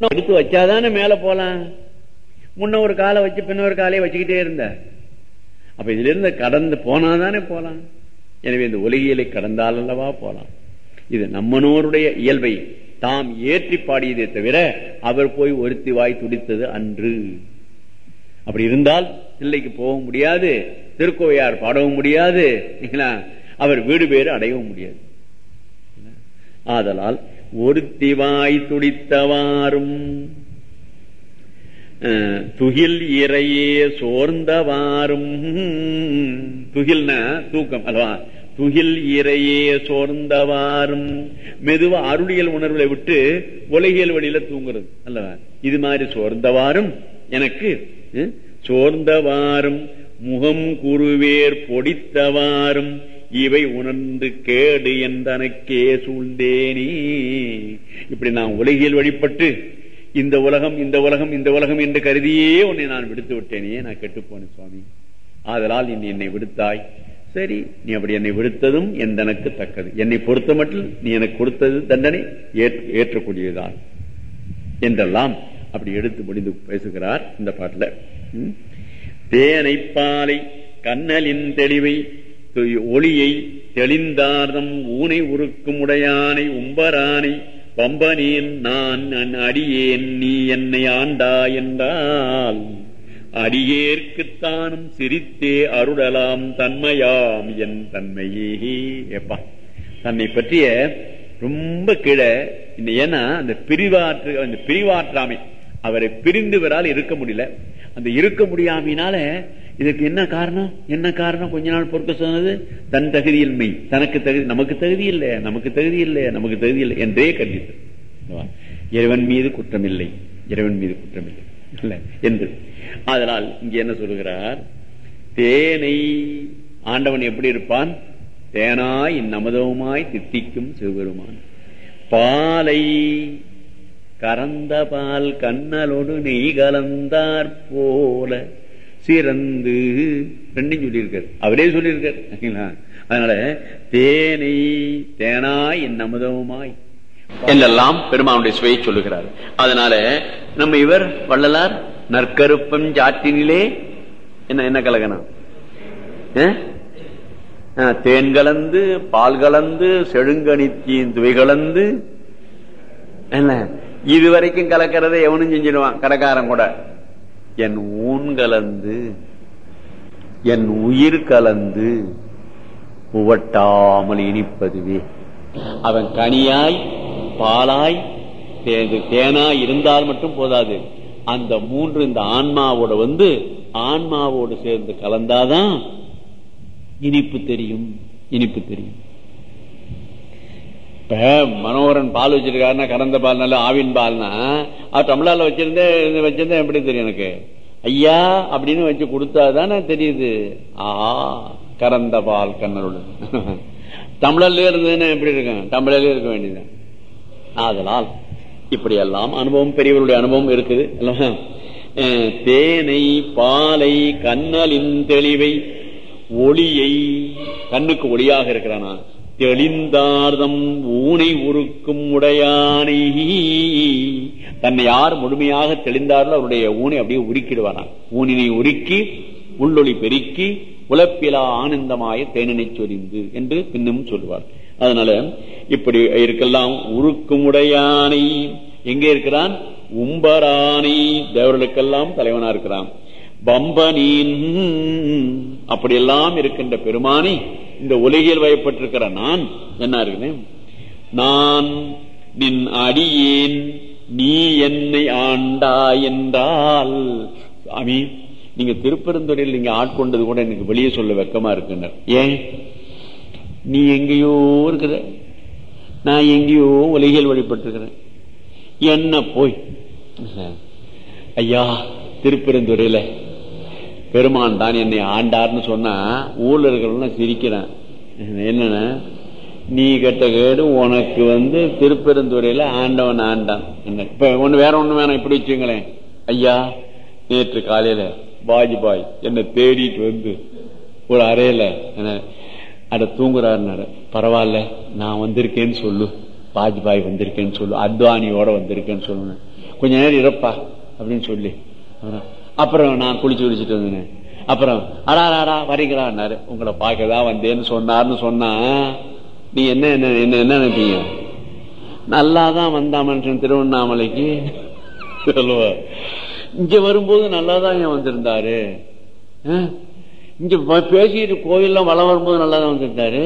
எடுத்து வச்சாதானே மேல போலாம் முன்ன ஒரு காலை வச்சு பின்ன ஒரு காலையை வச்சுக்கிட்டே இருந்த. அப்ப இதுல இருந்து கடந்து போனாதானே போலாம் எனவே இந்த ஒலிகியலை கடந்தால் அல்லவா போலாம் இது நம்மனோருடைய இயல்பை தாம் ஏற்றி பாடியதே தவிர அவர் போய் ஒருத்தி வாய் துடித்தது அன்று. அப்படி இருந்தால் தில்லைக்கு போக முடியாது திருக்கோவையார் பாடவும் முடியாது. அவர் வீடு பேறு அடையவும் முடியாது. ஆதலால் ஒருத்தி வாய் துடித்தவாறும் துகில் இறையே சோர்ந்தவாறும். துகில்னா தூக்கம் அல்லவா? துகில் இறையே சோர்ந்தவாறும். மெதுவா அருளியல் உணர்வுகளை விட்டு உலகியல் வழியில தூங்குறது அல்லவா? இது மாதிரி சோர்ந்தவாறும் எனக்கு சோர்ந்தவாறும். முகம் குருவேர் பொடித்தவாறும். இவை உணர்ந்து கேடு என்றனக்கே சூழ்ந்தேனே. இப்படி நான் உலகில் வழிபட்டு இந்த உலகம் இந்த உலகம் இந்த உலகம் என்று கருதியே உன்னை நான் விடுத்து விட்டேனே நான் கெட்டுப்போனேன் சுவாமி. ஆதலால் நீ என்னை விடுத்தாய். சரி நீ அப்படி என்னை விடுத்ததும் எந்தனக்கு தக்கது. என்னை பொறுத்த மட்டும் நீ எனக்கு கொடுத்தது தண்டனை ஏற்றக்கூடியதுதான். என்றெல்லாம் அப்படி எடுத்து முடிந்து பேசுகிறார் இந்த பாட்டில். தேனை பாலை கண்ணலின் தெளிவை ஒளியை தெளிந்தார்தம் ஊனை உருக்கும் உடையானை உம்பரானை பம்பனேன் நான் அடியேன் நீ என்னை ஆண்டா என்றால். அடியேற்குத்தானும் சிரித்தே அருளலாம் தன்மையாம் என் தன்மையே. எப்பா தன்னை பற்றிய ரொம்ப கீழே ஏன்னா அந்த பிரிவாற்று அந்த பிரிவாற்றாமை அவரை பிரிந்துவரால் இருக்க முடியல. அந்த இருக்க முடியாமையினால இதுக்கு என்ன காரணம்? என்ன காரணம்? கொஞ்ச நாள் பொறுக்க சொன்னது தன் தகுதியின்மை. தனக்கு தகுதி நமக்கு தகுதி இல்லை நமக்கு தகுதி இல்லை நமக்கு தகுதி இல்லை என்றே கண்டித்து இறைவன் மீது குற்றமில்லை. இறைவன் மீது குற்றமில்லை. இல்லை என்று. அதனால் இங்க என்ன சொல்லுகிறார் தேனை ஆண்டவன் எப்படி இருப்பான்? தேனாய் நமதவுமாய் தித்திக்கும் சிவபெருமான். பாலை கறந்த பால் கண்ணலோடு நெய் கலந்தார் போல சிறந்து. ரெண்டும் சொல்லியிருக்காரு. அவரே சொல்லியிருக்காரு. அதனால தேனை தேனாய் என் அமுதவுமாய் என்றெல்லாம் பெருமானுடைய சுவையை சொல்லுகிறார். அதனால நம்ம இவர் வள்ளலார் நற்கருப்பம் ஜாட்டினிலே என்ன என்ன கலகனம் தேன் கலந்து பால் கலந்து செழுங்கணித்தியின் துவை கலந்து என்ன? இதுவரைக்கும் கலக்கிறத எவனும் செஞ்சிடுவான் கடைக்காரன் கூட. என் ஊன் கலந்து என் உயிர் கலந்து உவட்டாமல் இனிப்பதுவே. அவன் கனியாய் பாலாய் தேனாய் இருந்தால் மட்டும் போதாது. அந்த மூன்று இந்த ஆன்மாவோட வந்து ஆன்மாவோடு சேர்ந்து கலந்தாதான் இனிப்பு தெரியும் இனிப்பு தெரியும். இப்ப மனோகரன் பால் வச்சிருக்காருன்னா கறந்த பால் நல்ல ஆவின் பால்னா அவர் தமிழால வச்சிருந்தேன் வச்சிருந்தேன் எப்படி தெரியும் எனக்கு? ஐயா அப்படின்னு வச்சு கொடுத்தாதானே தெரியுது. ஆஹா கறந்த பால் கண்ணருள். தமிழர்ல இருந்ததுன்னா எப்படி இருக்கும்? தமிழர்ல இருக்க வேண்டியது அதனால் இப்படி எல்லாம் அனுபவம் பெரியவருடைய அனுபவம் இருக்குது தேனை பாலை கண்ணலின் தெளிவை ஒளியை கண்ணுக்கு ஒளியாக இருக்கிறானா? தெளிந்தார்தம் ஊனை உருக்கும் உடையானை. தன்னை யார் முழுமையாக தெளிந்தார்களோ அவருடைய ஊனை அப்படியே உருக்கிடுவானா. ஊனினை உருக்கி உள்ளொளி பெருக்கி உழப்பிலா ஆனந்தமாய தேனினை சொரிந்து என்று பின்னும் சொல்லுவார் அதனால இப்படி இருக்கலாம். உருக்கும் உடையானை. எங்கே இருக்கிறான்? உம்பரானை. தேவர்களுக்கெல்லாம் தலைவனா இருக்கிறான். பம்பனீன். அப்படியெல்லாம் இருக்கின்ற பெருமானி இந்த உலகில் வயப்பட்டிருக்கிற நான் என்ன இருக்கிறேன் நான் நின் அடியேன் நீ என்னை ஆண்டா என்றால். சாமி நீங்க திருப்பெருந்துறையில் நீங்க ஆட்கொண்டது கூட எனக்கு வெளியே சொல்ல வெக்கமா இருக்குனர் ஏன்? நீ எங்கேயோ இருக்கிற நான் எங்கேயோ உலகில் வழிபட்டிருக்கிறேன். என்ன போய்? ஐயா திருப்பெருந்துறையில பெருமான் தான் என்னை ஆண்டார்னு சொன்னா ஊர்ல இருக்கிறவங்க சிரிக்கிறேன். என்னன்னா? நீ கெட்ட கேடு உனக்கு வந்து திருப்பெருந்துறையில ஆண்டவன் ஆண்டான். என்ன? இப்ப ஒண்ணு வேற ஒண்ணு வேணாம் இப்படி வச்சுங்களேன் ஐயா நேற்று காலையில வாஜ்பாய் என்னை தேடிட்டு வந்து ஒரு அறையில என்ன அட தூங்குறாருனாரு பரவாயில்ல நான் வந்திருக்கேன்னு சொல்லு. வாஜ்பாய் வந்திருக்கேன்னு சொல்லு. அத்வானியோட வந்திருக்கேன்னு சொல்லுங்க. கொஞ்ச நேரம் இருப்பா அப்படின்னு சொல்லி. அப்புறம் நான் குளிச்சு குளிச்சுட்டு வந்தேன். அப்புறம் அடா அடா வரீங்களான்னாரு உங்களை பார்க்கதான் வந்தேன்னு சொன்னார்னு சொன்னா நீ என்ன என்ன என்ன என்ன நினைப்பீங்க? நல்லாதான் வந்தா மனுஷன் திருவண்ணாமலைக்கு. சொல்லுவா. இங்க வரும்போது நல்லாதான் ஏன் வந்திருந்தாரு? இங்க பேசிட்டு கோயில்லாம் வளம் வரும்போது நல்லா தான் வந்திருந்தாரு.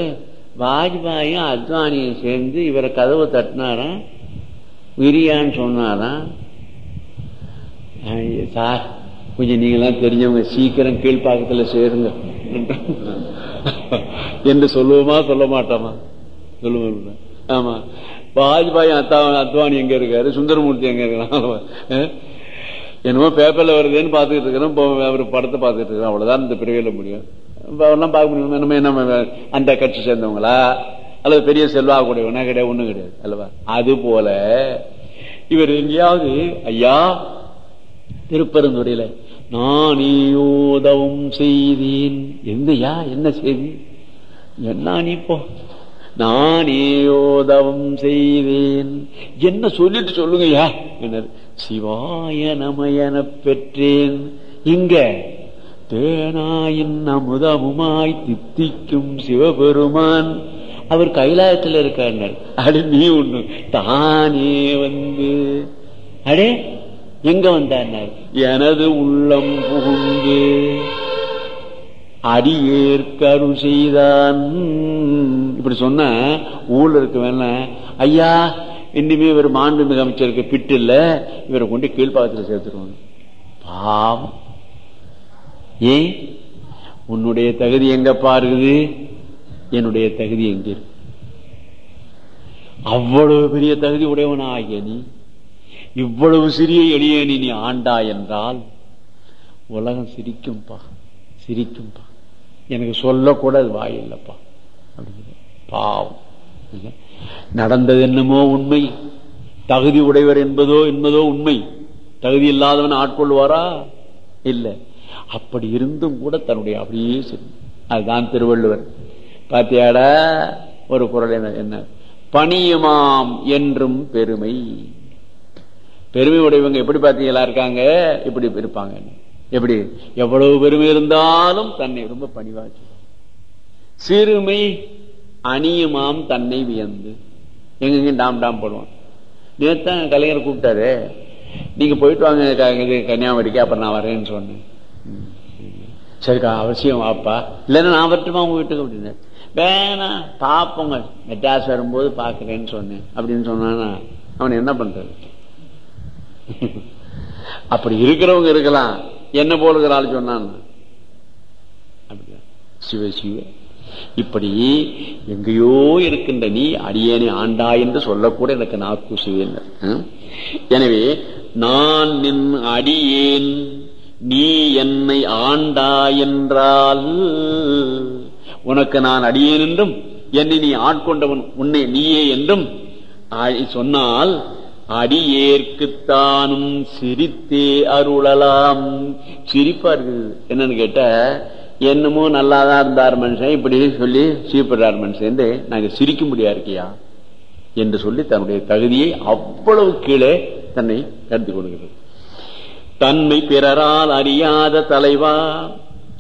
வாஜ்பாயும் அத்வானியும் சேர்ந்து இவரை கதவை தட்டினாராம். விரியான்னு சொன்னாராம். சார் கொஞ்சம் நீங்களாம் தெரிஞ்சவங்க சீக்கிரம் கீழ்ப்பாக்கத்தில் சேருங்க. என்று சொல்லுவோமா சொல்ல மாட்டோமா? சொல்லுவோம் ஆமா. வாஜ்பாய் அத்தா அத்வானி எங்க இருக்காரு? சுந்தரமூர்த்தி எங்க இருக்கிறான் என்னமோ பேப்பர்ல வருதுன்னு பாத்துக்கிட்டு இருக்கிறோம். அவர் படத்தை பாத்துக்கிட்டு இருக்கிறோம் அவ்வளவுதான் இந்த பிரிவில முடியும். அவர்லாம் பார்க்க முடியும். நம்ம என்ன அந்த கட்சி சேர்ந்தவங்களா? அல்லது பெரிய செல்வா கூடியவனா கிடையாது ஒண்ணும் கிடையாது அல்லவா? அது போல இவர் எங்கேயாவது ஐயா திருப்பெருந்துறையில நானேயோதவம் செய்தேன். என்னையா என்ன செய்தி? என்ன நீ போ? நானேயோதவம் செய்தேன். என்ன சொல்லிட்டு சொல்லுங்கய்யா? என்ன சிவாய நமயன பெற்றேன். இங்க தேனாயின் அமுதமுமாய் தித்திக்கும் சிவபெருமான் அவர் கைலாயத்தில் இருக்கார் அடி நீ ஒண்ணு தானே வந்து. அடே எங்க வந்தார் எனது உள்ளம் புகுந்து. அடியேற்கரு செய்தான். இப்படி சொன்ன ஊர்ல இருக்க வேணா ஐயா இன்னுமே இவர் மாண்புமிகு அமைச்சருக்கு பிட்டு இல்ல. இவரை கொண்டு கீழ்ப்பாக்கத்தில் சேர்த்துருவாங்க. பாவம். ஏன்? உன்னுடைய தகுதி எங்க பாருக்குது என்னுடைய தகுதி எங்க இருக்கு அவ்வளவு பெரிய தகுதி உடையவனா ஆகிய நீ இவ்வளவு சிறிய எளியனி நீ ஆண்டா என்றால் உலகம் சிரிக்கும்பா சிரிக்கும்பா. எனக்கு சொல்லக்கூட அது வாயில்லப்பா. அப்படின்னு பாவம். நடந்தது என்னமோ உண்மை. தகுதி உடையவர் என்பதோ என்பதோ உண்மை. தகுதி இல்லாதவன் ஆட்கொள்வாரா இல்ல. அப்படி இருந்தும் கூட தன்னுடைய அப்படியே அதுதான் திருவள்ளுவர். பாத்தியாட ஒரு குரல் என்ன? பணியுமாம் என்றும் பெருமை. பெருமை உடையவங்க எப்படி பார்த்தீங்களா இருக்காங்க? இப்படி இருப்பாங்க. எப்படி? எவ்வளவு பெருமை இருந்தாலும் தன்னை ரொம்ப பணிவாச்சு சிறுமை அணியுமாம் தன்னை வியந்து. எங்கெங்க டாம் டாம் போடுவான். நேத்தான் கலைஞர் கூப்பிட்டாரு. நீங்க போயிட்டு வாங்க கன்னியாகுமரிக்கு அப்புறம் நான் வரேன்னு சொன்னேன். சரிக்கா அவசியம் வாப்பா. இல்லைன்னா நான் வரட்டுமா உங்க வீட்டுக்கு அப்படின்னு. வேணாம் பாப்போங்க. மெட்ராஸ் வரும்போது பாக்குறேன்னு சொன்னேன். அப்படின்னு சொன்னானா அவன் என்ன பண்றது? அப்படி இருக்கிறவங்க இருக்கலாம். என்ன போலுகிற ஆள் சொன்னான்? சிவ சிவ. இப்படி எங்கேயோ இருக்கின்ற நீ அடியேனை ஆண்டா என்று சொல்லக்கூட எனக்கு நாக்கு சிவேன் எனவே நான் நின் அடியேன் நீ என்னை ஆண்டா என்றால் உனக்கு நான் அடியேன் என்றும் என்னை நீ ஆட்கொண்டவன் உன்னை நீயே என்றும் சொன்னால் அடியேற்குத்தானும் சிரித்தே அருளலாம். சிரிப்பா இருக்குது என்னன்னு கேட்ட என்னமோ நல்லாதான் இருந்தார் மனுஷன் இப்படி சொல்லி சீப்படுறார் மனுஷன் நாங்க சிரிக்க முடியா இருக்கியா என்று சொல்லி தன்னுடைய தகுதியை அவ்வளவு கீழே தன்னை கருத்து கொள்கிறது. தன்மை பிறரால் அறியாத தலைவா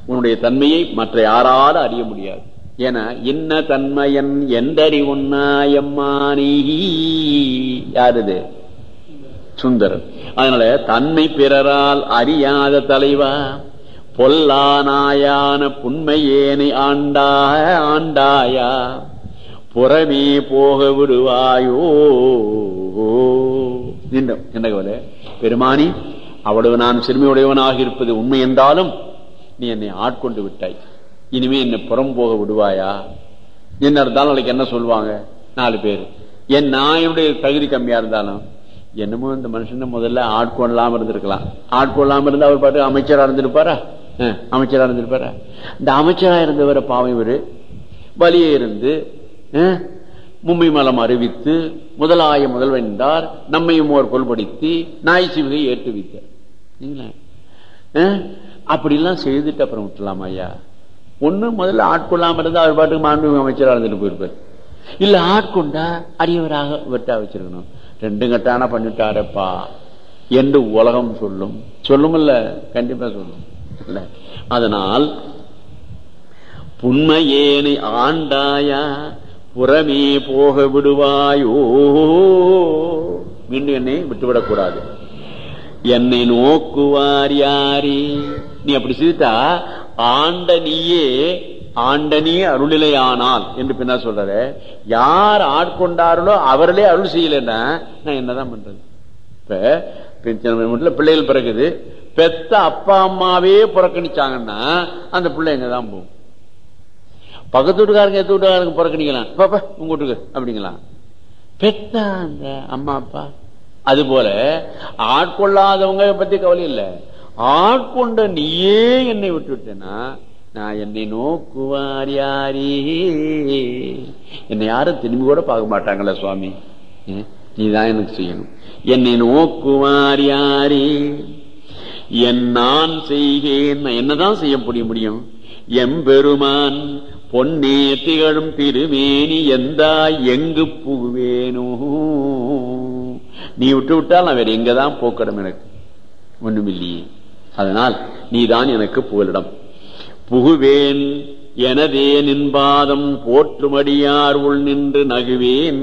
உன்னுடைய தன்மையை மற்ற யாரால் அறிய முடியாது. என இன்ன தன்மையன் எந்தறி உன்னாயம்மானி யாருது சுந்தரன் அதனால தன்மை பிறரால் அறியாத தலைவா பொல்லானாயான புண்மையேனை ஆண்டாக ஆண்டாயா புறமே போக விடுவாயோ? என்ன கவலை பெருமானி அவ்வளவு நான் சிறுமியுடையவனாக இருப்பது உண்மை என்றாலும் நீ என்னை ஆட்கொண்டு விட்டாய். இனிமே என்னை புறம் போக விடுவாயா? என்ன இருந்தாலும் நாளைக்கு என்ன சொல்லுவாங்க? நாலு பேர். என் நாயுடைய தகுதி கம்மியா இருந்தாலும் என்னமோ இந்த மனுஷன் முதல்ல ஆட்கொள்ளாம இருந்திருக்கலாம். ஆட்கொள்ளாம இருந்து அவர் பாட்டு அமைச்சரா இருந்திருப்பாரா? அமைச்சரா இருந்திருப்பாரா? இந்த அமைச்சரா இருந்தவரை பாவம் இவரு. வலியே இருந்து மும்பை மலம் அறிவித்து முதலாய முதல்வென்றார் நம்மையும் ஓர் கொள்படுத்தி நாய் சிவகை ஏற்று வைத்தார் அப்படிலாம் செய்துட்டு அப்புறம் விட்டுலாம் ஐயா? ஒண்ணு முதல்ல ஆட்கொள்ளாம இருந்தா அவர் பாட்டுக்கு மாண்பு அமைச்சராக இருந்துட்டு போயிருப்பார். இல்ல ஆட்கொண்டா அடியவராக விட்டா வச்சிருக்கணும். ரெண்டு கட்டான பண்ணிட்டாரப்பா என்று உலகம் சொல்லும். சொல்லுமில்ல கண்டிப்பா சொல்லும். இல்ல. அதனால் புண்மையேனை ஆண்டாயா புறமே போக விடுவாயோ? மீண்டும் என்னை விட்டுவிடக்கூடாது. என்னை நோக்குவார் யாரே? நீ அப்படி செய்துட்டா ஆண்ட நீயே ஆண்டனே அருளிலையானால் என்று பின்னா சொல்றாரு. யார் ஆட்கொண்டார்களோ அவர்களே அருள் செய்யலன்னா நான் என்னதான் பண்றது? இப்ப பிள்ளைகள் பிறகுது பெத்த அப்பா அம்மாவே புறக்கணிச்சாங்கன்னா அந்த பிள்ளை எங்கதான் போகும்? பக்கத்து வீட்டுக்காரங்க எத்த வீட்டுக்காரங்க புறக்கணிக்கலாம். பாப்பா உங்க வீட்டுக்கு அப்படிங்களா? பெத்த அந்த அம்மா அப்பா. அது போல ஆட்கொள்ளாதவங்க பத்தி கவலை இல்லை. ஆட்கொண்ட நீயே என்னை விட்டு விட்டேன்னா நான் என்னை நோக்குவார் யாரே? என்னை யாரும் திரும்பி கூட பார்க்க மாட்டாங்களா சுவாமி. நீதான் எனக்கு செய்யணும். என்னை நோக்குவார் யாரே? என் நான் செய்கேன் என்னதான் செய்ய முடிய முடியும்? எம்பெருமான் பொன்னே திகழும் திருமேனி எந்தா எங்கு புகுவேனோ? நீ விட்டு விட்டால் நான் வேற எங்கதான் போக்கடம் எனக்கு. ஒண்ணுமில்லையே. அதனால் நீதான் எனக்கு புகலிடம். புகுவேன் எனதே நின்பாதம் போற்றுமடியார் உள் நின்று நகுவேன்.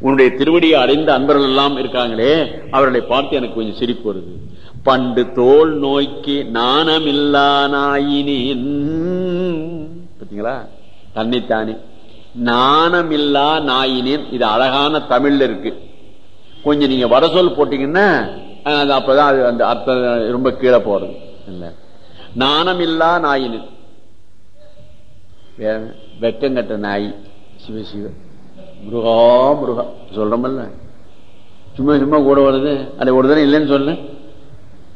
உன்னுடைய திருவடியை அடைந்த அன்பர்கள் எல்லாம் இருக்காங்களே அவர்களை பார்த்து எனக்கு கொஞ்சம் சிரிப்பு வருது. பண்டு தோல் நோய்க்கு நாணமில்லா பார்த்தீங்களா தன்னைத்தானே. நாணமில்லா நாயினேன். இது அழகான தமிழ்ல இருக்கு. கொஞ்சம் நீங்க வட சொல் போட்டீங்கன்னா அப்பதான் அது அந்த அர்த்தம் ரொம்ப கீழே போறது. இல்லை. நாணமில்லா நாயினேன் வெக்கங்கட்ட நாய். சிவ சிவ. முருகா முருகா. சொல்றமல்ல. சும்மா சும்மா கூட வருது. அது ஒரு தடவை இல்லைன்னு சொல்லு.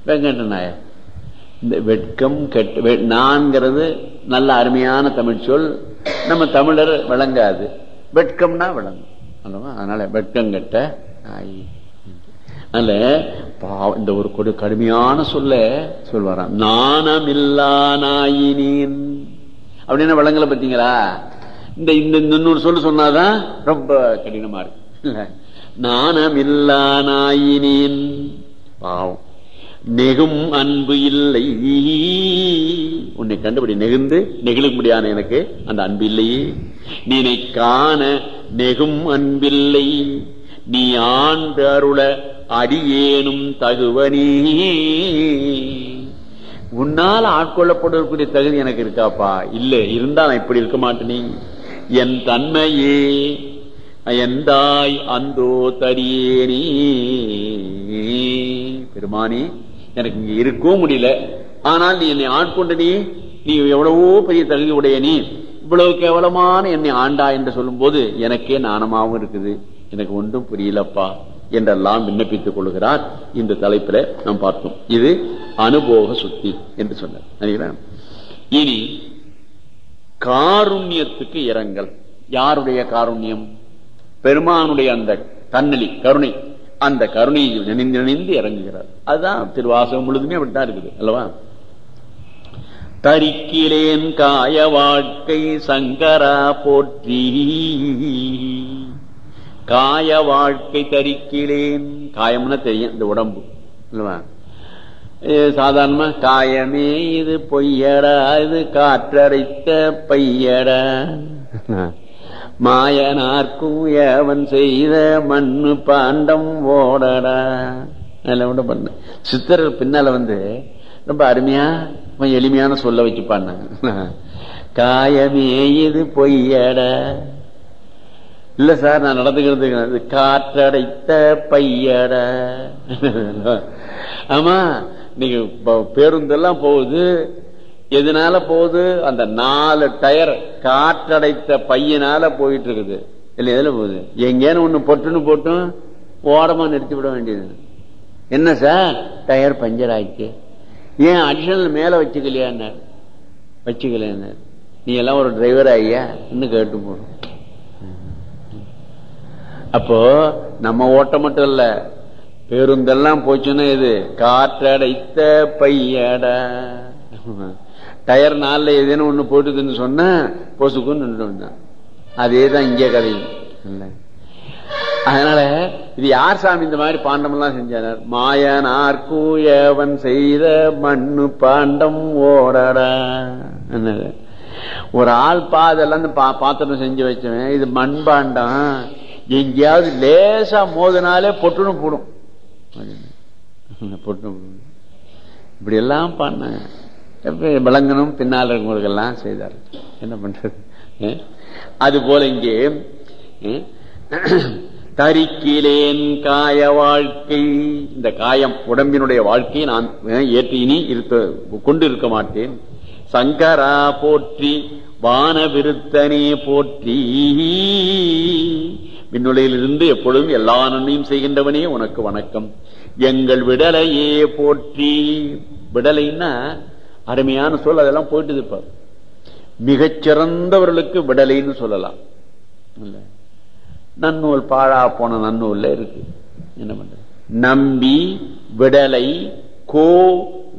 வெங்கட்ட நாய. இந்த வெட்கம் கெட்ட நான்கிறது நல்ல அருமையான தமிழ் சொல். நம்ம தமிழர் விளங்காது. வெட்கம்னா விளங்கும். அல்லவா அதனால வெட்கம் கெட்ட நாய். அல்ல இந்த ஒரு கொடு கடுமையான சொல்ல சொல்வாராம். நாணமில்லா நாயினேன். அப்படின்னு வளங்களை பார்த்தீங்களா? இந்த இந்த இன்னொரு சொல்லு சொன்னாதான் ரொம்ப கடினமா இருக்கு. இல்ல. நாணமில்லா நாயினேன். பாவம். நெகும் அன்பு இல்லை. உன்னை கண்டுபிடி நெகுந்து நெகிழ முடியாது எனக்கு அந்த அன்பு இல்லையே. நீனை காண நெகும் அன்பில்லை. நீ ஆண்டு அருள அடியேனும் தகுவனே. உன்னால் ஆட்கொள்ளப்படக்கூடிய தகுதி எனக்கு இருக்காப்பா? இல்ல இருந்தா நான் இப்படி இருக்க மாட்டேனே. என் தன்மையே எந்தாய் அந்தோ தடியேனே. பெருமானி எனக்கு இங்க இருக்கவும் முடியல. ஆனால் நீ என்னை ஆட்கொண்ட நீ நீ எவ்வளவோ பெரிய தகுதி உடைய நீ. இவ்வளவு கேவலமான என்னை ஆண்டா என்று சொல்லும் போது எனக்கே நாணமாகவும் இருக்குது. எனக்கு ஒன்றும் புரியலப்பா. என்றெல்லாம் விண்ணப்பித்துக் கொள்கிறார். இந்த தலைப்பில் நாம் பார்த்தோம். இது அனுபோக சுத்தி என்று சொன்னார். இனி காருண்யத்துக்கு இரங்கல். யாருடைய காருண்யம்? பெருமானுடைய அந்த கண்ணலி கருணை. அந்த கருணையை நினைந்து நினைந்து இறங்குகிறார். அதுதான் திருவாசகம் முழுதுமே அப்படித்தான் இருக்குது அல்லவா? தரிக்கிலேன் காய வாழ்க்கை சங்கரா போற்றி. காய வாழ்க்கை தரிக்கிலேன். காயம்னா தெரியும் இந்த உடம்பு. இல்லவா சாதாரணமா காயமே இது பொய்யடா இது காற்றடைத்த பையடா. மாயனார்க்கும் ஏவன் செய்த மண்ணு பாண்டம் ஓடடா. அதெல்லாம் கூட பண்ண. சித்தர் பின்னால வந்து ரொம்ப அருமையா எளிமையான சொல்ல வச்சு பாடினாங்க காயமே இது பொய்யடா. இல்ல சார் நான் நடந்துக்கிறது காற்றடைத்த பையட. ஆமா நீங்க பேருந்தெல்லாம் போகுது எதனால போகுது? அந்த நாலு டயர் காற்றடைத்த பையனால போயிட்டு இருக்குது இல்ல எதுல போகுது? எங்கேன்னு ஒண்ணு பொட்டுன்னு போட்டும் ஓடமா நிறுத்தி விட வேண்டியது. என்ன சார்? டயர் பஞ்சர் ஆயிடுச்சு. ஏன் அடிஷனல் மேல வச்சுக்கலையா வச்சுக்கலையா நீ எல்லாம் ஒரு டிரைவர் ஆகியா? இன்னும் கேட்டு போடும் அப்போ நம்ம ஓட்டம் மட்டும் இல்ல. பேருந்தெல்லாம் போச்சுன்னா இது காற்றடைத்த பையடா. டயர் நாளில் ஏதேனும் ஒண்ணு போட்டுதுன்னு சொன்னா பொசுக்குன்னு நின்று அதே தான் இங்கே கதையும். இல்லை அதனால இது யார் சாமி இந்த மாதிரி பாண்டம் எல்லாம் செஞ்சார்? மாயனார் கூயவன் செய்த மண்ணு பாண்டம் ஓடடா. ஒரு ஆள் பாதெல்லாம் இந்த பா- பாத்திரம் செஞ்சு வச்சவன் இது மண் பாண்டம். எங்கேயாவது லேசா மோதினாலே பொட்டுன்னு போடும். பொட்டுன்னு இப்படி எல்லாம் பண்ண விளங்கணும் பின்னால் இருக்கவங்களுக்கெல்லாம் செய்தார். என்ன பண்றது? அது போல இங்கே தரிக்கிலேன் காய வாழ்க்கை. இந்த காயம் உடம்பினுடைய வாழ்க்கையை நான் ஏற்றி இனி இருக்க கொண்டு இருக்க மாட்டேன். சங்கரா போற்றி வான விருத்தனே போற்றி. விண்ணுலையிலிருந்து எப்பொழுதும் எல்லா நன்மையும் செய்கின்றவனே உனக்கு வணக்கம். எங்கள் விடலையே போற்றி. விடலைன்னா அருமையான சொல் அதெல்லாம் போயிட்டு இருப்பார். மிகச்சிறந்தவர்களுக்கு விடலைன்னு சொல்லலாம். நன்னூல் பாழா போன நன்னூல்ல இருக்கு. என்ன பண்றது? நம்பி விடலை கோ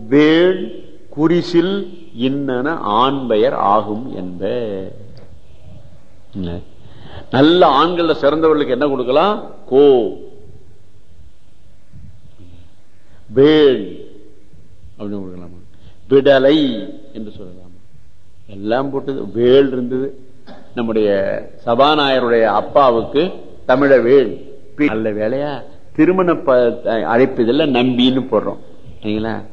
வேள் குறிசில் இன்னன ஆண் பெயர் ஆகும் என்ப. நல்ல ஆண்கள்ல சிறந்தவர்களுக்கு என்ன கொடுக்கலாம்? கோ. வேள் அப்படின்னு கொடுக்கலாமா. விடலை என்று சொல்லலாமா. எல்லாம் போட்டது வேள் இருந்தது. நம்முடைய சபாநாயகருடைய அப்பாவுக்கு தமிழ வேள். நல்ல வேலையா திருமண ப- அழைப்பதில் நம்பின்னு போடுறோம். சரிங்களா?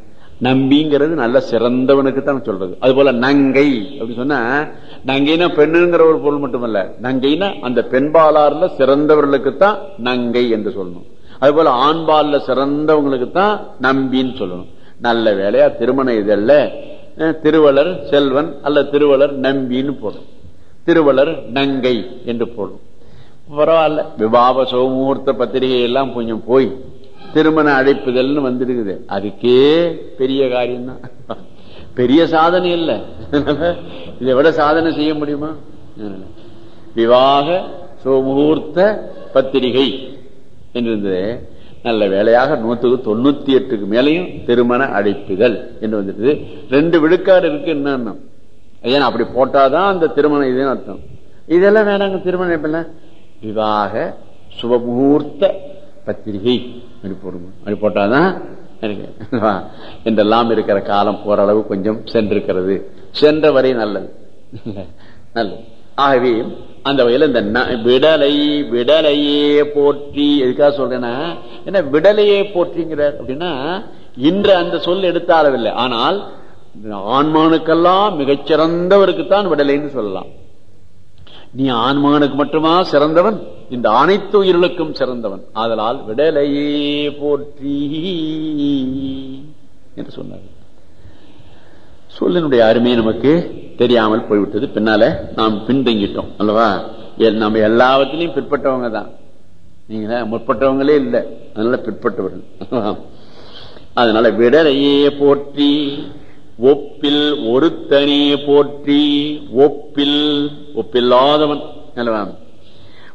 நம்பிங்கிறது நல்ல சிறந்தவனுக்கு தான் சொல்றது. அது போல நங்கை அப்படின்னு சொன்னா நங்கைனா பெண்ணுங்கிற ஒரு பொருள் மட்டுமல்ல நங்கைனா அந்த பெண்பாலார்ல சிறந்தவர்களுக்கு தான் நங்கை என்று சொல்லணும். அது போல ஆண்பால்ல சிறந்தவங்களுக்கு தான் நம்பின்னு சொல்லணும். நல்ல வேலையா திருமண இதழ்ல திருவளர் செல்வன் அல்ல திருவளர் நம்பின்னு போடும். திருவளர் நங்கை என்று போடும். பரவாயில்ல. விவாக சோமூர்த்த பத்திரிகை எல்லாம் கொஞ்சம் போய் திருமண அழைப்புதல்னு வந்துருக்குது. அதுக்கே பெரிய காரியம் தான் பெரிய சாதனை இல்லை. இதை விட சாதனை செய்ய முடியுமா? விவாக சுமுகூர்த்த பத்திரிகை என்று நல்ல வேலையாக நூத்துக்கு தொண்ணூத்தி எட்டுக்கு மேலையும் திருமண அழைப்புதல் என்று வந்துட்டு ரெண்டு விழுக்காடு இருக்கு என்னன்னா. ஏன்னா அப்படி போட்டாதான் அந்த திருமணம் இதுன்னு அர்த்தம். இதெல்லாம் வேணாங்க திருமணம் எப்படின்னா விவாக சுபமுகூர்த்த பத்திரிகை. அப்படி போடுங்க அப்படி போட்டாதான் எனக்கு என்றெல்லாம் இருக்கிற காலம் ஓரளவு கொஞ்சம் சென்றிருக்கிறது. சென்ற வரை நல்லது நல்லது. ஆகவே அந்த வகையில் இந்த விடலை விடலையே போற்றி எதுக்காக சொல்றேன்னா என்ன விடலையே போற்றிங்கிறார் அப்படின்னா இன்று அந்த சொல் எடுத்த அளவில்லை ஆனால் ஆண்மானுக்கெல்லாம் மிகச்சிறந்தவருக்கு தான் விடலைன்னு சொல்லலாம். நீ ஆண்மகனுக்கு மட்டுமா சிறந்தவன்? இந்த அனைத்து உயிர்களுக்கும் சிறந்தவன். ஆதலால் விடலையே போற்றி என்று சொன்னார் சொல்லினுடைய அருமை நமக்கு தெரியாமல் போய்விட்டது. பின்னால நாம் பின்தங்கிட்டோம் அல்லவா? நம்ம எல்லாவற்றிலையும் பிற்பட்டவங்க தான். நீங்க முற்பட்டவங்களே இல்லை. அதனால பிற்பட்டவர்கள் அதனால விடலையே போற்றி ஒப்பில் ஒருத்தனே போற்றி ஒப்பில் ஒப்பில்லாதவன் அல்லவா?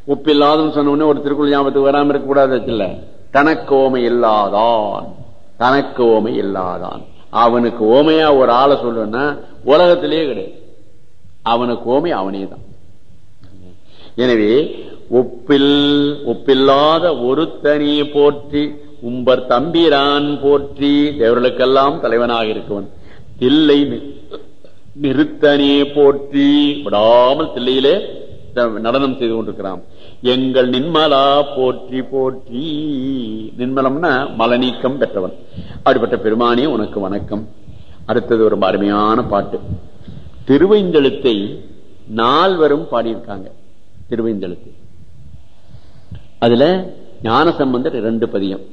ஒப்பில்லாதவன் சொன்ன உடனே ஒரு திருக்குள் ஞாபகத்துக்கு வராம இருக்க கூடாது இல்ல தனக்கு ஓமை இல்லாதான். தனக்கு ஓமை இல்லாதான். அவனுக்கு ஓமையா ஒரு ஆளை சொல்லுன்னா உலகத்திலேயே கிடையாது. அவனுக்கு ஓமை அவனே தான் எனவே உப்பில் உப்பில்லாத ஒருத்தனி போற்றி உம்பர் தம்பிரான் போற்றி தேவர்களுக்கெல்லாம் தலைவனாக இருக்கவன். தில்லை நி- நிறுத்தனே போற்றி விடாமல் தில்லையிலே நடனம் செய்து கொண்டிருக்கிறான். எங்கள் நின்மலா போற்றி போற்றி. நின்மலம்னா மலநீக்கம் பெற்றவன். அப்படிப்பட்ட பெருமானே உனக்கு வணக்கம். அடுத்தது ஒரு அருமையான பாட்டு. திருவைந்தெழுத்தை நால்வரும் பாடியிருக்காங்க. திருவைந்தெழுத்து. அதுல ஞானசம்பந்தர் இரண்டு பதியம்.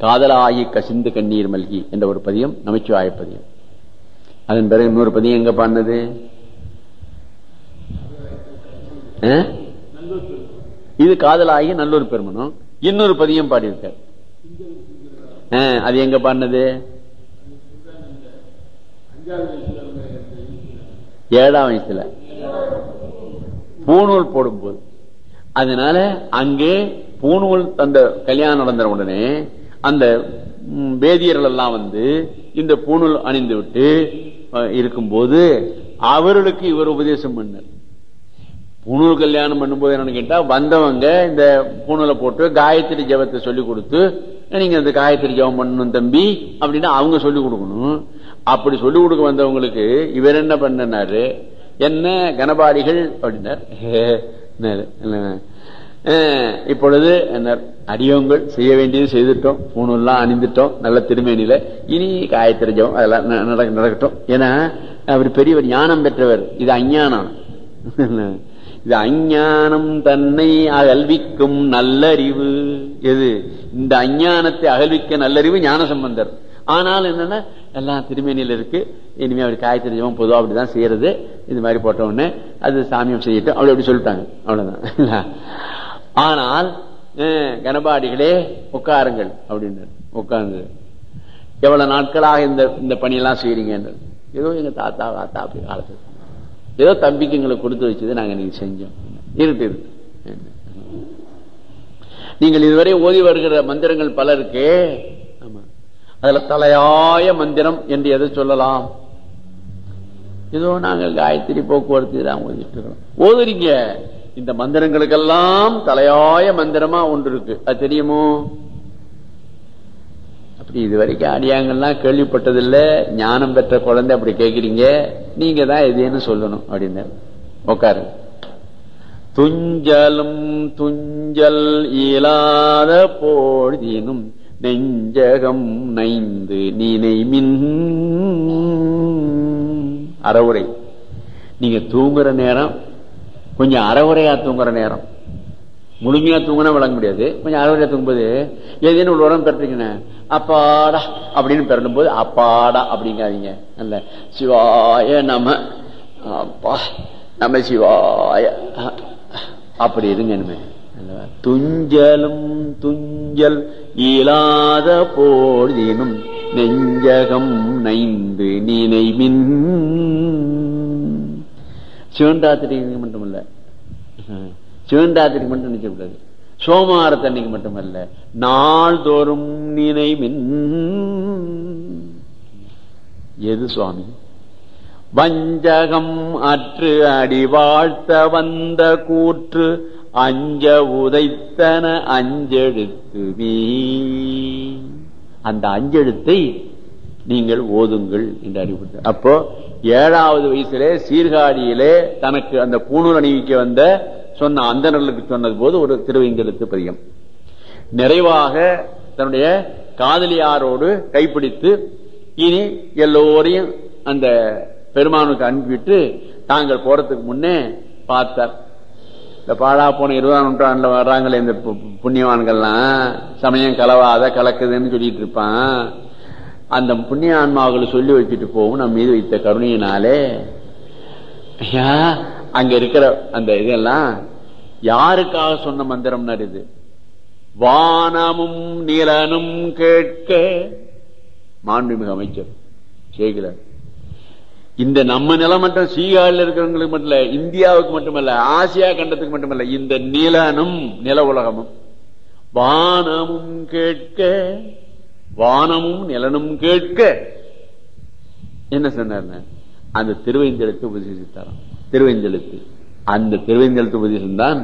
காதலாயி கசிந்து கண்ணீர் மல்கி என்ற ஒரு பதியம் நமச்சிவாய பதியம். அதன் பிறகு இன்னொரு பதியம் எங்க பாடினது? இது காதலாகி நல்லூர் பெருமனும் இன்னொரு பதியம் பாடியிருக்கார். அது எங்க பாடினது? ஏழாம் வயசுல. பூணூல் போடும்போது. அதனால அங்கே பூணூல் அந்த கல்யாணம் நடந்த உடனே அந்த வேதியர்கள் எல்லாம் வந்து இந்த பூணூல் அணிந்து விட்டு அஹ், இருக்கும்போது அவர்களுக்கு இவர் உபதேசம் பண்ணார். பூணூல் கல்யாணம் பண்ணும்போது என்னன்னு கேட்டா வந்தவங்க இந்த பூணூலை போட்டு காயத்ரி ஜபத்தை சொல்லி கொடுத்து நீங்க இந்த காயத்ரி ஜபம் பண்ணணும் தம்பி அப்படின்னு அவங்க சொல்லி கொடுக்கணும். அப்படி சொல்லி கொடுக்க வந்தவங்களுக்கு இவர் என்ன பண்ணனாரு? என்ன கனபாடிகள் அப்படின்னார். இப்பொழுது என்ன அடியவங்கள் செய்ய வேண்டியது செய்துட்டோம். பூணூல்லாம் அணிந்துட்டோம் நல்ல திருமேனியில. இனி காயத்ரி ஜபம் அதெல்லாம் நடக்கட்டும். ஏன்னா அவர் பெரியவர் ஞானம் பெற்றவர். இது அஞ்ஞானம். இது அஞ்ஞானம் தன்னை அகழ்விக்கும் நல்லறிவு. எது? இந்த அஞ்ஞானத்தை அகழ்விக்க நல்லறிவு ஞான சம்பந்தர் ஆனால் என்னன்னா எல்லாம் திருமேனியில இருக்கு. இனிமே அவர் காயத்ரி ஜபம் பொதுவாக அப்படிதான் செய்யறது. இது மாதிரி போட்ட உடனே அது சாமியம் செய்யட்டும். அப்படி அப்படி சொல்லிட்டாங்க. அவ்வளவுதான். ஆனால் கனபாடிகளே உட்காருங்கள் அப்படின்னு உட்கார்ந்து எவ்வளவு நாட்களாக இந்த இந்த பணியெல்லாம் செய்யறீங்க ஏதோ எங்க தாத்தா தாத்தா அப்படி காலத்துக்கு ஏதோ தம்பிக்கு எங்களுக்கு கொடுத்து வச்சது நாங்க நீங்க செஞ்சோம். இருக்கு இருக்கு. நீங்கள் இதுவரை ஓதி வருகிற மந்திரங்கள் பல இருக்கு. அதுல தலையாய மந்திரம் என்று எதை சொல்லலாம்? ஏதோ நாங்கள் காயத்ரி போக்குவரத்து தான் ஓதிட்டு இருக்கிறோம். ஓதுறீங்க. இந்த மந்திரங்களுக்கெல்லாம் தலையாய மந்திரமா ஒன்று இருக்கு. அது தெரியுமோ? இது வரைக்கும் அடியாங்கள்லாம் கேள்விப்பட்டதில்ல ஞானம் பெற்ற குழந்தை அப்படி கேட்கிறீங்க நீங்க தான் எதுன்னு சொல்லணும் அப்படின்னு. உட்காரு துஞ்சலும் துஞ்சல் இயலாத போதினும் நெஞ்சகம் நைந்து நினைமின் அறவுரை. நீங்க தூங்குற நேரம் கொஞ்சம் அறவுரையா தூங்குற நேரம். முழுமையா தூங்கினா விளங்க முடியாது. கொஞ்சம் அறவுரையா தூங்கும்போது எதுன்னு ஒரு உரம் பெற்றீங்கன்னு அப்பாடா அப்படின்னு பிறடும் போது அப்பாடா அப்படிங்காதீங்க. அல்ல சிவாய நம அப்பா நம சிவாய அப்படி இருங்க இனிமே. துஞ்சலும் துஞ்சல் இயலாத போதினும் நெஞ்சகம் நைந்து நினைவின் சிவன் ராத்திரி மட்டுமல்ல சிவன்ராத்திரிக்கு மட்டும் நினைக்கக்கூடாது சோமாரத்தன்னைக்கு மட்டுமல்ல. நாள்தோறும் நினைமின். எது சுவாமி? வஞ்சகம் அற்று அடி வாழ்த்த வந்த கூற்று அஞ்ச உதைத்தன அஞ்செழுத்து அந்த அஞ்செழுத்தை நீங்கள் ஓதுங்கள் என்று அறிவுறுத்த. அப்போ ஏழாவது வயசுலே சீர்காழியிலே தனக்கு அந்த பூணூல் அணிவிக்க வந்த சொன்ன அந்தனர்களுக்கு சொன்னது போது ஒரு திருவைங்கெழுத்து பிரியம். நிறைவாக தன்னுடைய காதலியாரோடு கைப்பிடித்து இனி எல்லோரையும் அந்த பெருமானுக்கு அனுப்பிவிட்டு தாங்கள் போறதுக்கு முன்னே பார்த்தார். இந்த பாழா போன இருபதாம் நூற்றாண்டுல வர்றாங்களே இந்த புண்ணியவான்கள்லாம். சமயம் கலவாத கலக்குதுன்னு சொல்லிட்டு இருப்பான். அந்த புண்ணிய ஆன்மாவுகளை சொல்லி வச்சுட்டு போகும் நம்ம மீது வைத்த கருணையினாலே அங்க இருக்கிற அந்த இதெல்லாம் யாருக்காக சொன்ன மந்திரம்னா இது? வானமும் நிலனும் கேட்க. மாண்புமிகு அமைச்சர் செய்கிறார் இந்த நம்ம நிலம் மட்டும் சீகாழில் இருக்கிறவங்களுக்கு மட்டும் இல்ல இந்தியாவுக்கு மட்டுமல்ல ஆசியா கண்டத்துக்கு மட்டுமல்ல இந்த நிலனும் நில உலகமும். வானமும் கேட்க. வானமும் நிலனும் கேட்க. என்ன சொன்னார் அந்த திருவைந்தெழுத்து உபதேசித்தாராம். திருவெஞ்சலுக்கு அந்த திருவைந்தெழுத்து உபதேசம் தான்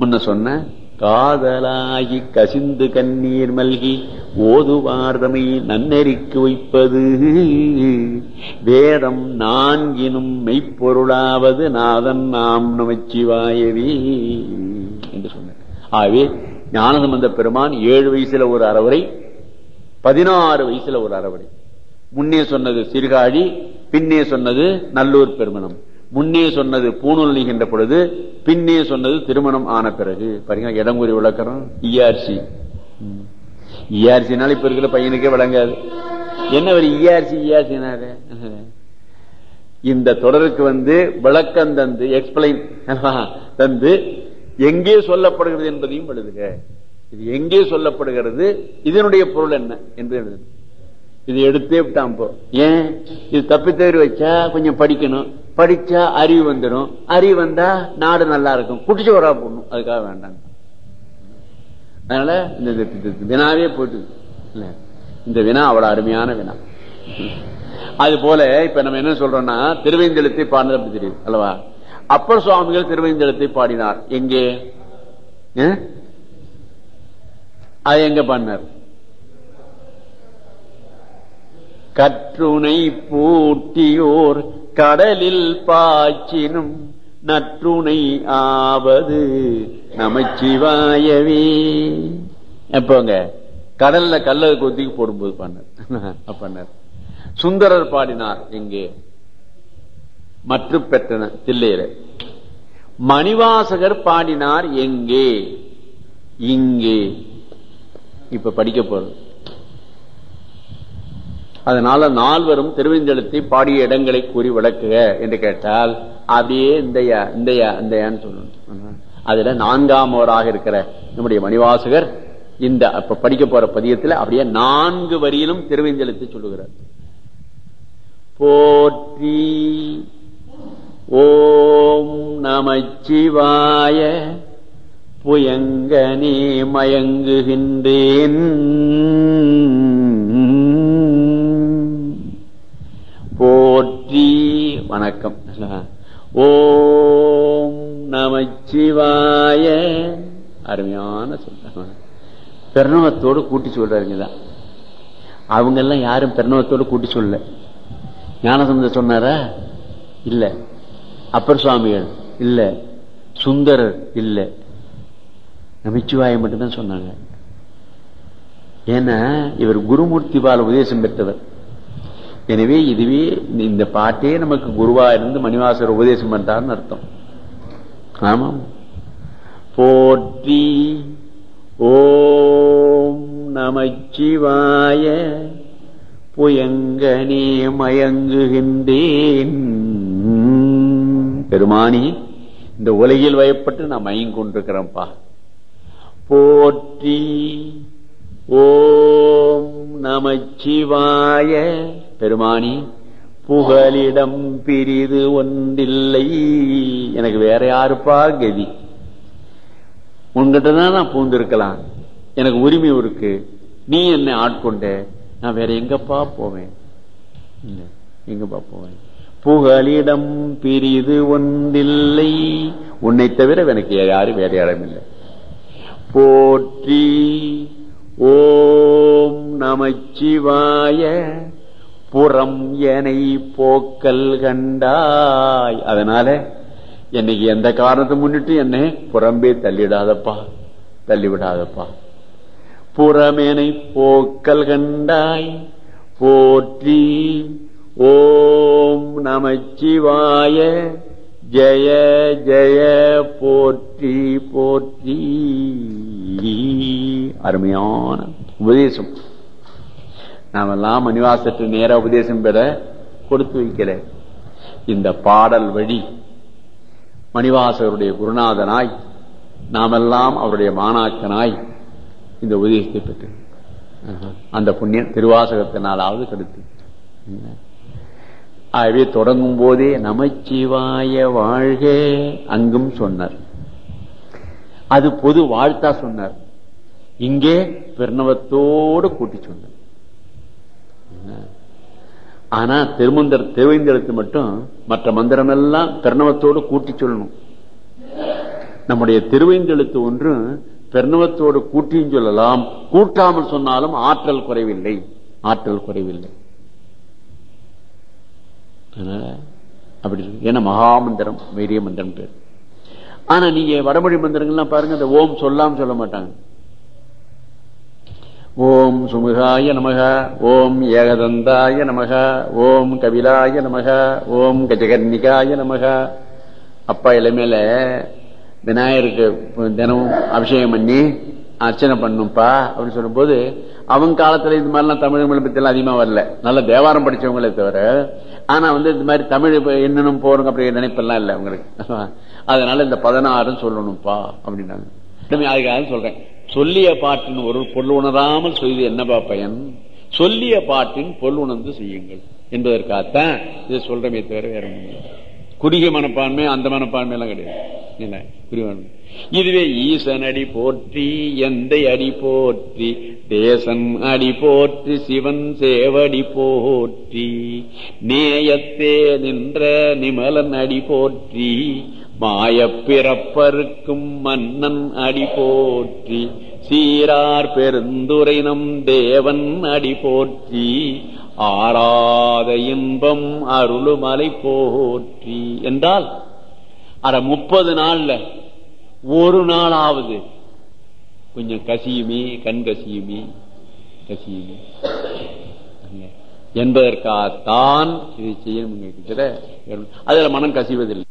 முன்ன சொன்ன காதலாகி கசிந்து கண்ணீர் மல்கி ஓதுவார்தமை நன்னெறிக்கு வைப்பது. வேதம் நான்கினும் மெய்ப்பொருளாவது நாதன் நாம் நமச்சிவாயவி என்று சொன்னார். ஆகவே ஞானசம்பந்த பெருமான் ஏழு வயசுல ஒரு அறவுரை பதினாறு வயசுல ஒரு அறவுரை முன்னே சொன்னது சிறுகாழி பின்னே சொன்னது நல்லூர் பெருமணம். முன்னே சொன்னது பூணூல் நீகின்ற பொழுது பின்னே சொன்னது திருமணம் ஆன பிறகு. பாருங்க இடங்குறி விளக்கறம். இஆர்சி இஆர்சினால இப்ப இருக்கிற பையனுக்கே விளங்காது. என்ன ஒரு இஆர்சி இஆர்சினாரு இந்த தொடருக்கு வந்து விளக்கம் தந்து எக்ஸ்பிளைன் தந்து எங்கே சொல்லப்படுகிறது என்பதையும் எழுதுக. இது எங்கே சொல்லப்படுகிறது இதனுடைய பொருள் என்ன என்று எழுது இது எடுத்தே விட்டான் போ. ஏன்? இது தப்பி தவறி வச்சா கொஞ்சம் படிக்கணும். படிச்சா அறிவு வந்துடும் அறிவு வந்தா நாடு நல்லா இருக்கும் குடிச்சு வரா போடணும். அதுக்காக வேண்டாம். அதனால இந்த வினாவே போட்டு. இல்ல. இந்த வினா அவ்வளவு அருமையான வினா. அது போல இப்ப நம்ம என்ன சொல்றோம்னா திருவேந்தெழுத்தை பாடினது அப்படி தெரியுது அல்லவா? அப்பர் சுவாமிகள் திருவேந்தலத்தை பாடினார். எங்கே? அஹ்? அது எங்க பாடினார்? கற்றுனை பூட்டியோர் கடலில் பாய்ச்சினும் நற்றுணை ஆவது நமச்சிவாயவே. எப்போங்க? கடல்ல கல்ல கொத்திக்கு போடும்போது பண்ணார். பண்ணார். சுந்தரர் பாடினார் எங்கே மற்ற பெற்றன தில்லையில மணிவாசகர் பாடினார் எங்கே? இங்கே. இப்ப படிக்க போறது. அதனால நால்வரும் திருவெஞ்சலத்தை பாடிய இடங்களை கூறி விளக்குக என்று கேட்டால் அப்படியே இந்தையா இந்தையா இந்தையான்னு சொல்லணும் அதுல நான்காம் ஓராக இருக்கிற நம்முடைய மணிவாசகர் இந்த அப்ப படிக்க போற பதியத்துல அப்படியே நான்கு வரியிலும் திருவெஞ்சலத்தை சொல்லுகிறார். போற்றி ஓம் நமச்சிவாய புயங்கனே மயங்குகின்றேன். போற்றி வணக்கம். ஓம் நமச்சிவாய. அருமையான சொல்ல பிரணவத்தோடு கூட்டி சொல்றாருங்கதான் அவங்க எல்லாம் யாரும் பிரணவத்தோடு கூட்டி சொல்லல. ஞானசமுதர் சொன்னாரா? இல்ல. அப்பர் சுவாமிகள்? இல்ல. சுந்தரர்? இல்ல. நமச்சிவாய மட்டும்தான் சொன்னாங்க. ஏன்னா இவர் குருமூர்த்தி பால உபதேசம் பெற்றவர். எனவே இதுவே இந்த பாட்டே நமக்கு குருவா இருந்து மணிவாசர் உபதேசம் பண்றாருன்னு அர்த்தம். ஆமாம். போற்றி ஓம் நமச்சிவாய புயங்கனே மயங்குகின்றேன். பெருமானி இந்த உலகில் வயப்பட்டு நான் மயங்க கொண்டிருக்கிறேன்ப்பா. போற்றி ஓம் நமச்சிவாய பெருமானி புகலிடம் பிரிது ஒன்றில்லை. எனக்கு வேற யாருப்பா கதி? உன்கிட்ட தான் நான் பூந்திருக்கலாம். எனக்கு உரிமை இருக்கு. நீ என்னை ஆட்கொண்ட? நான் வேற எங்கப்பா போவேன்? எங்கப்பா போவேன்? புகலிடம் பிரிது ஒன்றில்லை. உன்னை தவிர எனக்கு யாரும் வேற யாரும் இல்லை. போற்றி ஓம் நமச்சிவாய. புறம் எனை போக்கல் கண்டாய். அதனால என்னைக்கு எந்த காரணத்தை முன்னிட்டு என்னை புறம்பே தள்ளிடாதப்பா தள்ளிவிடாதப்பா. புறமேனை போக்கல் கண்டாய் போற்றி ஓம் நமச்சிவாய ஜெய ஜெய போற்றி போற்றி. அருமையான உபதேசம். நாமெல்லாம் மணிவாசற்று நேர உபதேசம் பெற கொடுத்து வைக்கல. இந்த பாடல் வழி மணிவாசருடைய குருநாதனாய் நாமெல்லாம் அவருடைய மாணாக்கனாய் இந்த உபதேசத்தை பெற்று அந்த புண்ணியம் திருவாசகத்தினாலாவது கருத்து. ஆகவே தொடங்கும் போதே நமச்சிவாய வாழ்க அங்கும் சொன்னார். அது பொது வாழ்த்தா சொன்னார். இங்கே பிரணவத்தோடு கூட்டி சொன்னார். ஆனா திருமந்திர திருவைந்தெழுத்து மட்டும் மற்ற மந்திரம் எல்லாம் பிரணவத்தோடு கூட்டி சொல்லணும். நம்முடைய திருவைந்தெழுத்து ஒன்றும் பெருணவத்தோடு கூட்டியும் சொல்லலாம். கூட்டாமல் சொன்னாலும் ஆற்றல் குறைவில்லை. ஆற்றல் குறைவில்லை. அதனால அப்படி ஏன்னா மகாமந்திரம் வைரிய மந்திரம் பேர் ஆனா நீங்க வடமொழி மந்திரங்கள்லாம் பாருங்க இந்த ஓம் சொல்லாம சொல்ல மாட்டாங்க. ஓம் சுமுகாய நமக ஓம் ஏகதந்தாய நமக ஓம் கபிலாய நமக ஓம் கஜகர்ணிகாய நமக. அப்பா இளமையில விநாயகருக்கு தினமும் அபிஷேகம் பண்ணி அர்ச்சனை பண்ணும்பா அப்படின்னு சொல்லும்போது அவங்க காலத்துல இது மாதிரிலாம் தமிழ் மொழி பத்தி எல்லாம் அதிகமா வரல. நல்ல தேவாரம் படிச்சவங்களே தவிர ஆனா வந்து இது மாதிரி தமிழ் என்னன்னு போறோம் அப்படி நினைப்பெல்லாம் இல்லை அவங்களுக்கு. அதனால இந்த பதினாறுன்னு சொல்லணும்ப்பா அப்படின்னாங்க. அதுக்காக சொல்றேன். சொல்லிய பாட்டின் ஒரு பொருள் உணராமல் செய்து என்னப்பா பயன்? சொல்லிய பாட்டின் பொருள் உணர்ந்து செய்யுங்கள் என்பதற்காகத்தான் இதை சொல்றமே தவிர வேற ஒன்றும் குறுகிய மனப்பான்மை அந்த மனப்பான்மை எல்லாம் கிடையாது. இதுவே ஈசன் அடி போற்றி எந்த அடி போற்றி தேசன் அடி போற்றி சிவன் சேவடி போற்றி நேயத்தே நின்ற நிமலன் அடி போற்றி மாயப்பிறப்பருக்கும் மன்னன் அடி போற்றி சீரார் பெருந்துரை நம் தேவன் அடி போற்றி ஆராத இன்பம் அருளுமலை போற்றி. என்றால் அட முப்பது நாள்ல ஒரு நாளாவது கொஞ்சம் கசியுமே கண் கசியுமே கசியுமே. என்பதற்காகத்தான் இதை செய்யணும் அதுல மனம் கசிவதில்லை.